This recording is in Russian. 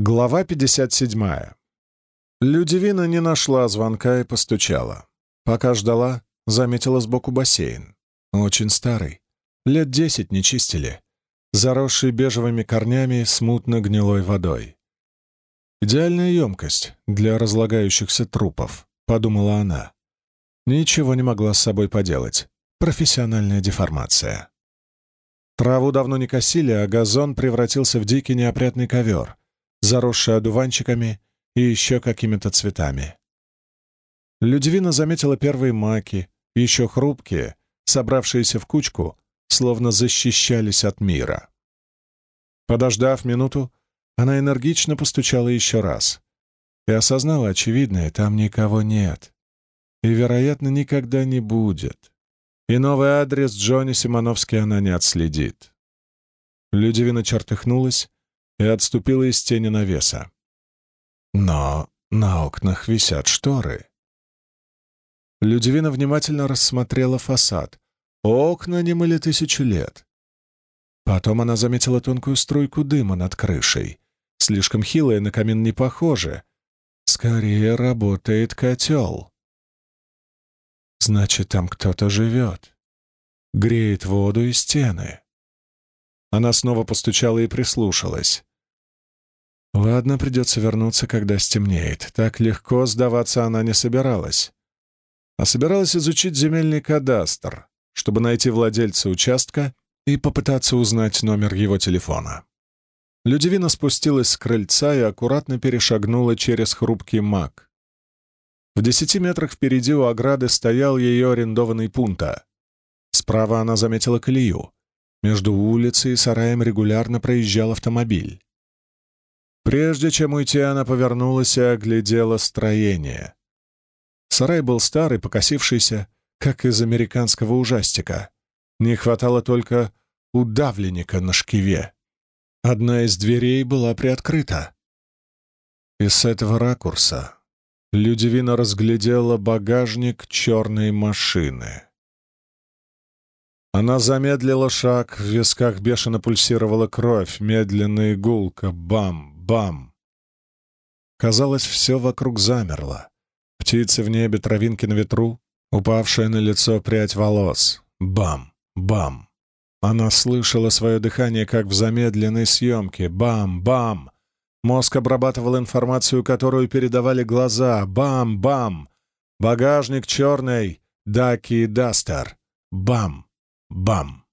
Глава 57. Людивина не нашла звонка и постучала. Пока ждала, заметила сбоку бассейн. Очень старый. Лет десять не чистили. Заросший бежевыми корнями с мутно-гнилой водой. «Идеальная емкость для разлагающихся трупов», — подумала она. Ничего не могла с собой поделать. Профессиональная деформация. Траву давно не косили, а газон превратился в дикий неопрятный ковер, заросший одуванчиками и еще какими-то цветами. Людивина заметила первые маки, еще хрупкие, собравшиеся в кучку, словно защищались от мира. Подождав минуту, она энергично постучала еще раз и осознала очевидное, там никого нет. И, вероятно, никогда не будет. И новый адрес Джонни Симоновский она не отследит. Людивина чертыхнулась и отступила из тени навеса. Но на окнах висят шторы. Людивина внимательно рассмотрела фасад. Окна не мыли тысячу лет. Потом она заметила тонкую струйку дыма над крышей. Слишком хилая, на камин не похоже. Скорее работает котел. Значит, там кто-то живет. Греет воду и стены. Она снова постучала и прислушалась. Ладно, придется вернуться, когда стемнеет. Так легко сдаваться она не собиралась. А собиралась изучить земельный кадастр, чтобы найти владельца участка и попытаться узнать номер его телефона. Людивина спустилась с крыльца и аккуратно перешагнула через хрупкий маг. В десяти метрах впереди у ограды стоял ее арендованный пунта. Справа она заметила колею. Между улицей и сараем регулярно проезжал автомобиль. Прежде чем уйти, она повернулась и оглядела строение. Сарай был старый, покосившийся, как из американского ужастика. Не хватало только удавленника на шкиве. Одна из дверей была приоткрыта. И с этого ракурса Людивина разглядела багажник черной машины. Она замедлила шаг, в висках бешено пульсировала кровь, медленная гулка, бам, Бам! Казалось, все вокруг замерло. Птицы в небе, травинки на ветру, упавшая на лицо прядь волос. Бам! Бам! Она слышала свое дыхание, как в замедленной съемке. Бам! Бам! Мозг обрабатывал информацию, которую передавали глаза. Бам! Бам! Багажник черный. Даки и Дастер. Бам! Бам!